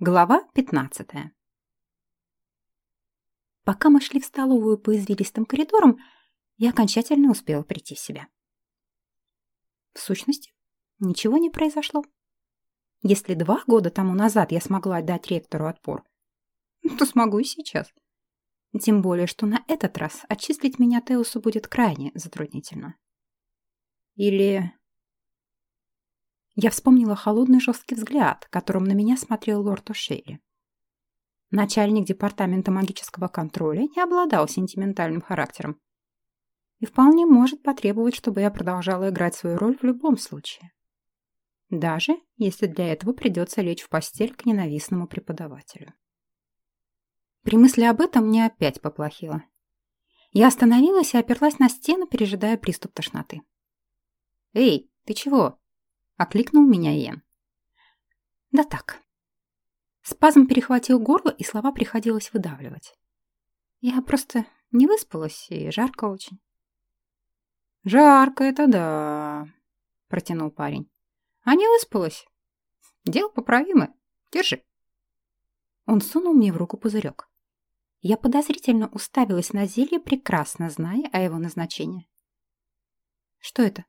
Глава 15 Пока мы шли в столовую по извилистым коридорам, я окончательно успела прийти в себя. В сущности, ничего не произошло. Если два года тому назад я смогла дать ректору отпор, то смогу и сейчас. Тем более, что на этот раз отчислить меня Теусу будет крайне затруднительно. Или я вспомнила холодный жесткий взгляд, которым на меня смотрел лорд О'Шейли. Начальник департамента магического контроля не обладал сентиментальным характером и вполне может потребовать, чтобы я продолжала играть свою роль в любом случае. Даже если для этого придется лечь в постель к ненавистному преподавателю. При мысли об этом мне опять поплохело. Я остановилась и оперлась на стену, пережидая приступ тошноты. «Эй, ты чего?» Окликнул меня Иэн. Да так. Спазм перехватил горло, и слова приходилось выдавливать. Я просто не выспалась, и жарко очень. «Жарко, это да», — протянул парень. «А не выспалась? Дело поправимое. Держи». Он сунул мне в руку пузырек. Я подозрительно уставилась на зелье, прекрасно зная о его назначении. «Что это?»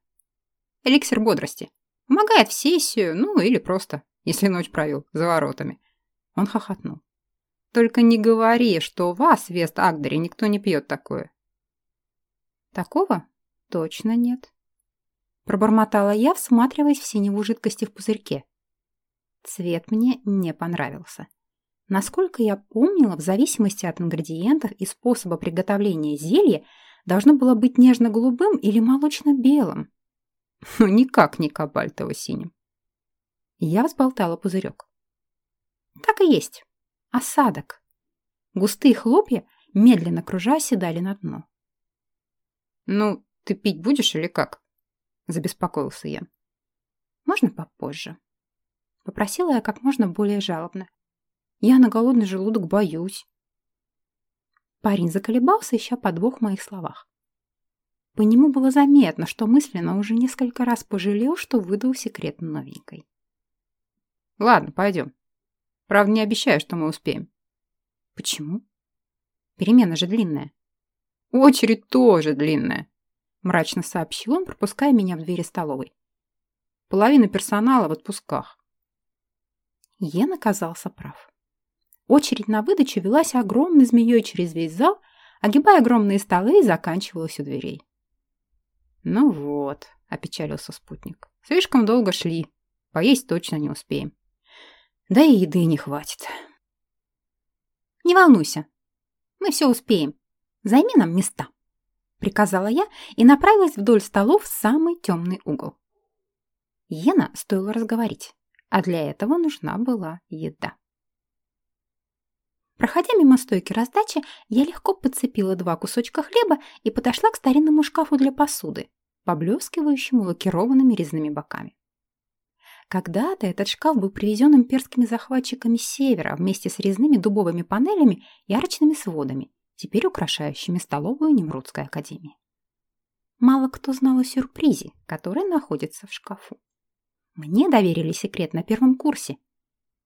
«Эликсир бодрости», Помогает в сессию, ну или просто, если ночь провел за воротами. Он хохотнул. Только не говори, что у вас в Вест-Агдере никто не пьет такое. Такого точно нет. Пробормотала я, всматриваясь в синеву жидкости в пузырьке. Цвет мне не понравился. Насколько я помнила, в зависимости от ингредиентов и способа приготовления зелья должно было быть нежно-голубым или молочно-белым. Ну, никак не кабальтово-синим. Я взболтала пузырек. Так и есть. Осадок. Густые хлопья, медленно кружа, оседали на дно. «Ну, ты пить будешь или как?» Забеспокоился я. «Можно попозже?» Попросила я как можно более жалобно. «Я на голодный желудок боюсь». Парень заколебался, ища подвох в моих словах. По нему было заметно, что мысленно уже несколько раз пожалел, что выдал секрет новенькой. «Ладно, пойдем. Правда, не обещаю, что мы успеем». «Почему?» «Перемена же длинная». «Очередь тоже длинная», — мрачно сообщил он, пропуская меня в двери столовой. «Половина персонала в отпусках». Йен оказался прав. Очередь на выдачу велась огромной змеей через весь зал, огибая огромные столы и заканчивалась у дверей. «Ну вот», — опечалился спутник. «Слишком долго шли. Поесть точно не успеем. Да и еды не хватит». «Не волнуйся. Мы все успеем. Займи нам места», — приказала я и направилась вдоль столов в самый темный угол. Ена стоило разговорить, а для этого нужна была еда. Проходя мимо стойки раздачи, я легко подцепила два кусочка хлеба и подошла к старинному шкафу для посуды, поблескивающему лакированными резными боками. Когда-то этот шкаф был привезен имперскими захватчиками с севера вместе с резными дубовыми панелями и арочными сводами, теперь украшающими столовую Немрудской академии. Мало кто знал о сюрпризе, который находится в шкафу. Мне доверили секрет на первом курсе,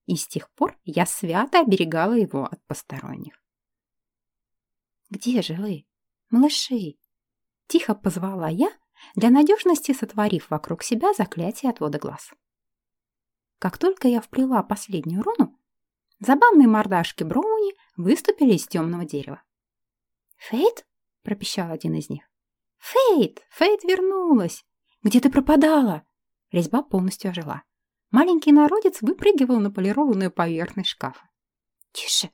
и с тех пор я свято оберегала его от посторонних. «Где же вы, малыши?» Тихо позвала я, для надежности сотворив вокруг себя заклятие отвода глаз. Как только я вплела последнюю руну, забавные мордашки Броуни выступили из темного дерева. «Фейт?» — пропищал один из них. «Фейт! Фейт вернулась! Где ты пропадала?» Резьба полностью ожила. Маленький народец выпрыгивал на полированную поверхность шкафа. «Тише!»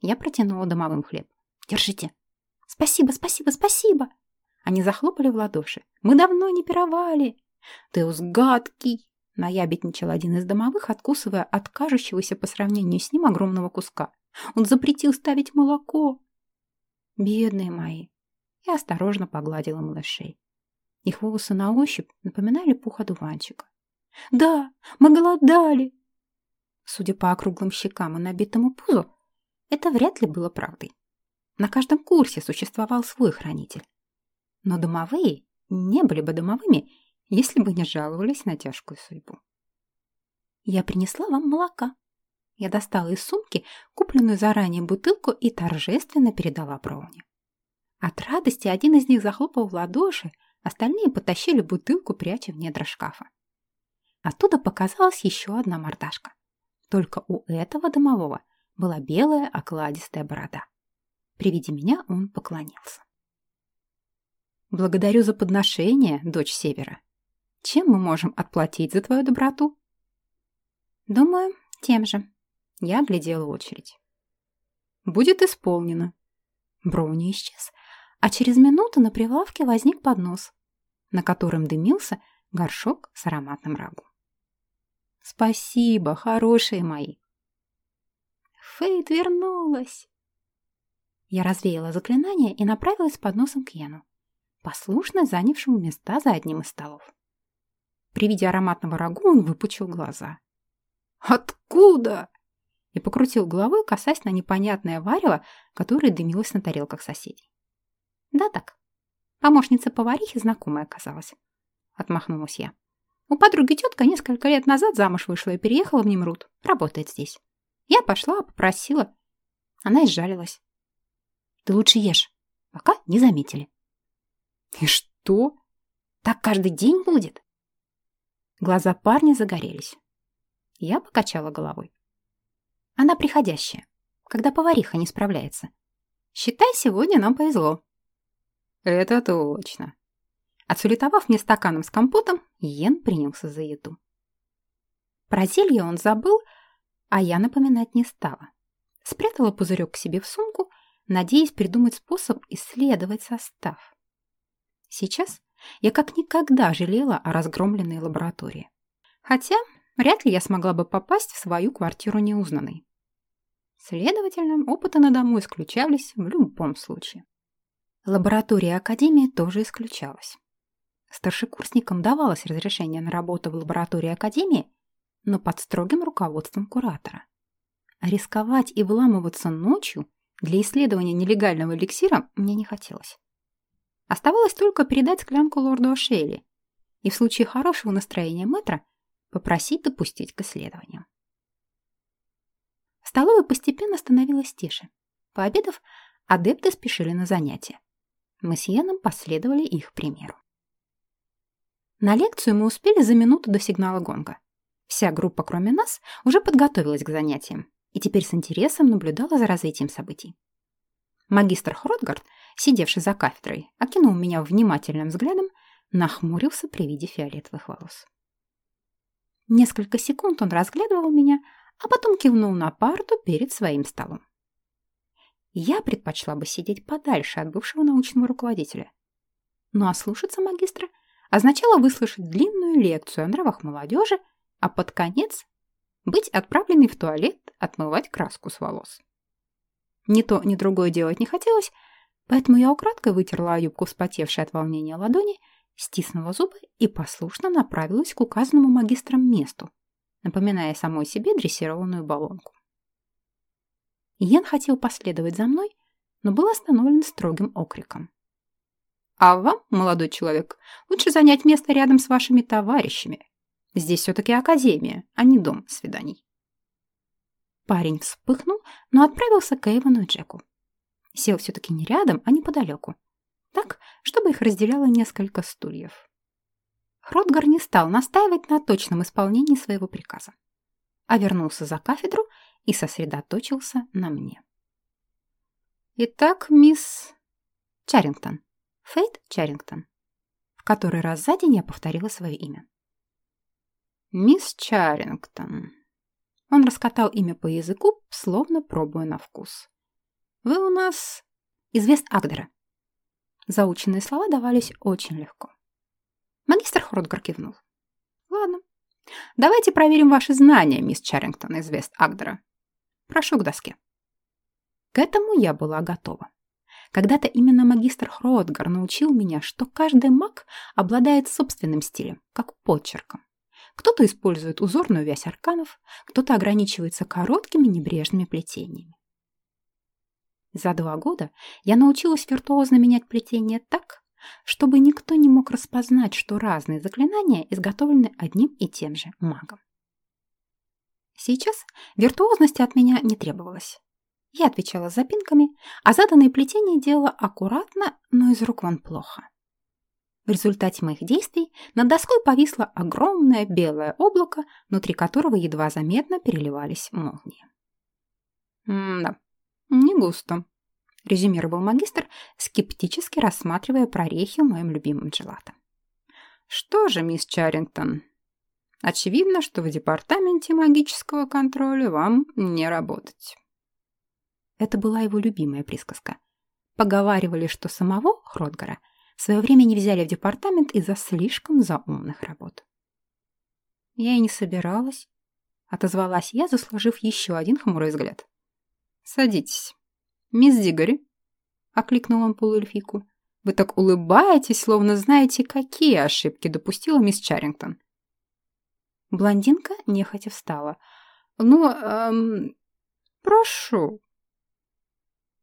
Я протянула домовым хлеб. «Держите!» «Спасибо, спасибо, спасибо!» Они захлопали в ладоши. «Мы давно не пировали!» «Теус гадкий!» Наябедничал один из домовых, откусывая от кажущегося по сравнению с ним огромного куска. «Он запретил ставить молоко!» «Бедные мои!» Я осторожно погладила малышей. Их волосы на ощупь напоминали пух одуванчика. Да, мы голодали. Судя по округлым щекам и набитому пузу, это вряд ли было правдой. На каждом курсе существовал свой хранитель. Но домовые не были бы домовыми, если бы не жаловались на тяжкую судьбу. Я принесла вам молока. Я достала из сумки купленную заранее бутылку и торжественно передала Броуни. От радости один из них захлопал в ладоши, остальные потащили бутылку, пряча в недра шкафа. Оттуда показалась еще одна мордашка. Только у этого домового была белая окладистая борода. При виде меня он поклонился. «Благодарю за подношение, дочь Севера. Чем мы можем отплатить за твою доброту?» «Думаю, тем же». Я глядела очередь. «Будет исполнено». Броуни исчез, а через минуту на прилавке возник поднос, на котором дымился горшок с ароматным рагу. «Спасибо, хорошие мои!» «Фейт вернулась!» Я развеяла заклинание и направилась с подносом к Яну, послушно занявшему места за одним из столов. При виде ароматного рагу он выпучил глаза. «Откуда?» и покрутил головой, касаясь на непонятное варево, которое дымилось на тарелках соседей. «Да так. Помощница поварихи знакомая оказалась», — отмахнулась я. «У подруги тетка несколько лет назад замуж вышла и переехала в Немрут. Работает здесь. Я пошла, попросила. Она изжалилась. Ты лучше ешь, пока не заметили». «И что? Так каждый день будет?» Глаза парня загорелись. Я покачала головой. Она приходящая, когда повариха не справляется. Считай, сегодня нам повезло. Это точно. Отсулетовав мне стаканом с компотом, Йен принялся за еду. Про зелье он забыл, а я напоминать не стала. Спрятала пузырек к себе в сумку, надеясь придумать способ исследовать состав. Сейчас я как никогда жалела о разгромленной лаборатории. Хотя вряд ли я смогла бы попасть в свою квартиру неузнанной. Следовательно, опыты на дому исключались в любом случае. Лаборатория Академии тоже исключалась. Старшекурсникам давалось разрешение на работу в лаборатории Академии, но под строгим руководством куратора. Рисковать и вламываться ночью для исследования нелегального эликсира мне не хотелось. Оставалось только передать склянку лорду Ошейли и в случае хорошего настроения мэтра попросить допустить к исследованию. В столовой постепенно становилось тише. Пообедав, адепты спешили на занятия. Мы с Йеном последовали их примеру. На лекцию мы успели за минуту до сигнала гонга. Вся группа, кроме нас, уже подготовилась к занятиям и теперь с интересом наблюдала за развитием событий. Магистр Хротгард, сидевший за кафедрой, окинул меня внимательным взглядом, нахмурился при виде фиолетовых волос. Несколько секунд он разглядывал меня, а потом кивнул на парту перед своим столом. Я предпочла бы сидеть подальше от бывшего научного руководителя. Ну а слушаться магистра означало выслушать длинную лекцию о нравах молодежи, а под конец быть отправленной в туалет отмывать краску с волос. Ни то, ни другое делать не хотелось, поэтому я украдкой вытерла юбку вспотевшей от волнения ладони, стиснула зубы и послушно направилась к указанному магистрам месту, напоминая самой себе дрессированную баллонку. Йен хотел последовать за мной, но был остановлен строгим окриком. «А вам, молодой человек, лучше занять место рядом с вашими товарищами. Здесь все-таки академия, а не дом свиданий». Парень вспыхнул, но отправился к Эйвону и Джеку. Сел все-таки не рядом, а неподалеку. Так, чтобы их разделяло несколько стульев. Хротгар не стал настаивать на точном исполнении своего приказа, а вернулся за кафедру и сосредоточился на мне. «Итак, мисс Чарингтон, Фейт Чарингтон», в который раз за день я повторила свое имя. «Мисс Чарингтон». Он раскатал имя по языку, словно пробуя на вкус. «Вы у нас из Вест-Агдера». Заученные слова давались очень легко. Магистр Хродгар кивнул. «Ладно, давайте проверим ваши знания, мисс Чарингтон из Вест-Агдера. Прошу к доске. К этому я была готова. Когда-то именно магистр Хродгар научил меня, что каждый маг обладает собственным стилем, как почерком. Кто-то использует узорную вязь арканов, кто-то ограничивается короткими небрежными плетениями. За два года я научилась виртуозно менять плетение так, чтобы никто не мог распознать, что разные заклинания изготовлены одним и тем же магом. Сейчас виртуозности от меня не требовалось. Я отвечала запинками, а заданные плетения делала аккуратно, но из рук вон плохо. В результате моих действий над доской повисло огромное белое облако, внутри которого едва заметно переливались молнии. «М-да, не густо», — резюмировал магистр, скептически рассматривая прорехи в моем любимом джелато. «Что же, мисс Чарингтон, Очевидно, что в департаменте магического контроля вам не работать. Это была его любимая присказка. Поговаривали, что самого Хродгара в свое время не взяли в департамент из-за слишком заумных работ. Я и не собиралась, отозвалась я, заслужив еще один хмурый взгляд. «Садитесь. Мисс Дигори», — окликнул он полуэльфику. «Вы так улыбаетесь, словно знаете, какие ошибки допустила мисс Чарингтон. Блондинка нехотя встала. «Ну, эм, прошу».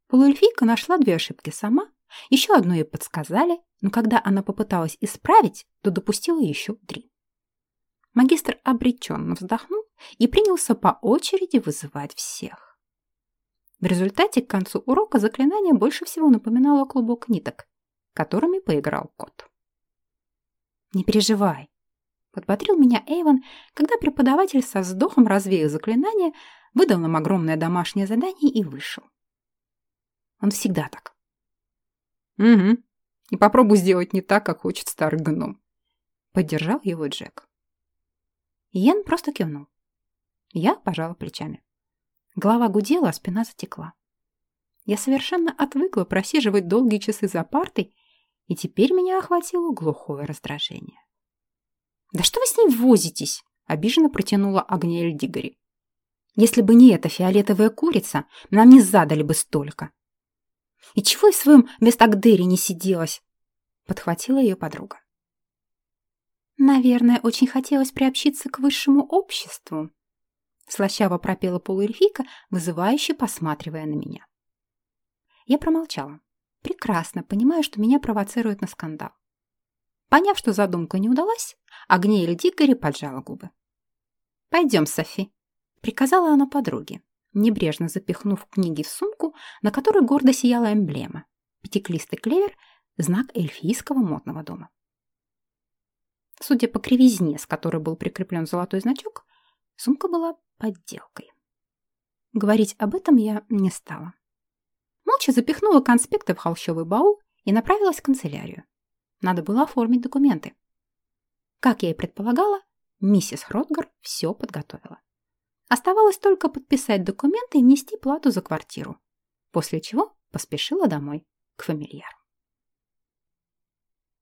Полуэльфийка нашла две ошибки сама, еще одну ей подсказали, но когда она попыталась исправить, то допустила еще три. Магистр обреченно вздохнул и принялся по очереди вызывать всех. В результате к концу урока заклинание больше всего напоминало клубок ниток, которыми поиграл кот. «Не переживай», Подбодрил меня Эйвен, когда преподаватель со вздохом развеял заклинание, выдал нам огромное домашнее задание и вышел. Он всегда так. Угу. И попробуй сделать не так, как хочет старый гном. Поддержал его Джек. Йен просто кивнул. Я пожала плечами. Голова гудела, а спина затекла. Я совершенно отвыкла просиживать долгие часы за партой, и теперь меня охватило глухое раздражение. «Да что вы с ней возитесь?» – обиженно протянула Агниэль Дигори. «Если бы не эта фиолетовая курица, нам не задали бы столько». «И чего и в своем Вестагдере не сиделась?» – подхватила ее подруга. «Наверное, очень хотелось приобщиться к высшему обществу», – слащаво пропела полуэльфийка, вызывающе посматривая на меня. Я промолчала, прекрасно понимая, что меня провоцируют на скандал. Поняв, что задумка не удалась, Агнея Дигори поджала губы. «Пойдем, Софи», — приказала она подруге, небрежно запихнув книги в сумку, на которой гордо сияла эмблема — пятиклистый клевер, знак эльфийского модного дома. Судя по кривизне, с которой был прикреплен золотой значок, сумка была подделкой. Говорить об этом я не стала. Молча запихнула конспекты в холщовый баул и направилась в канцелярию. Надо было оформить документы. Как я и предполагала, миссис Хротгар все подготовила. Оставалось только подписать документы и внести плату за квартиру, после чего поспешила домой к фамильяру.